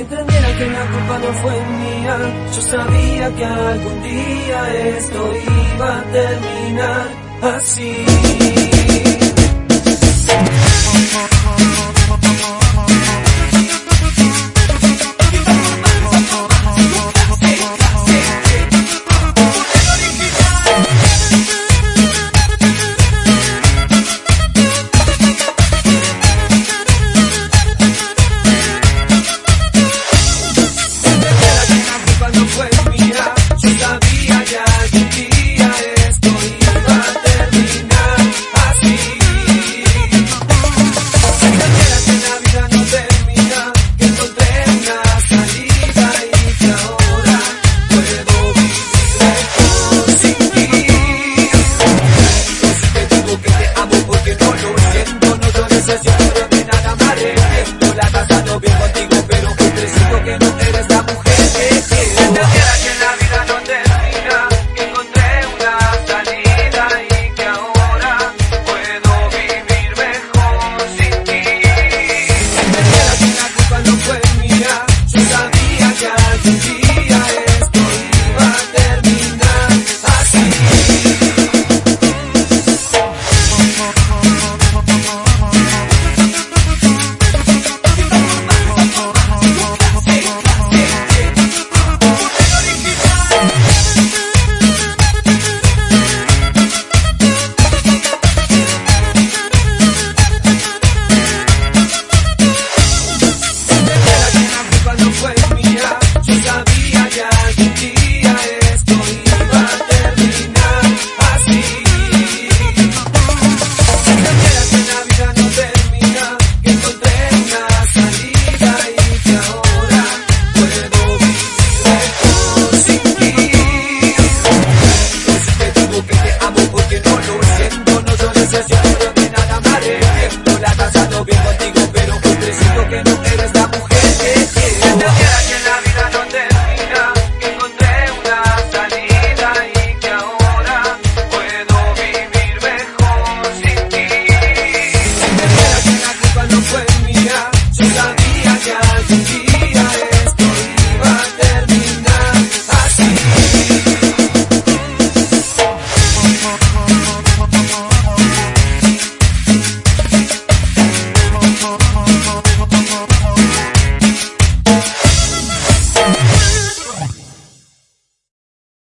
Si entendiera que la culpa no fue mía, yo sabía que algún día esto iba a terminar así. Sí.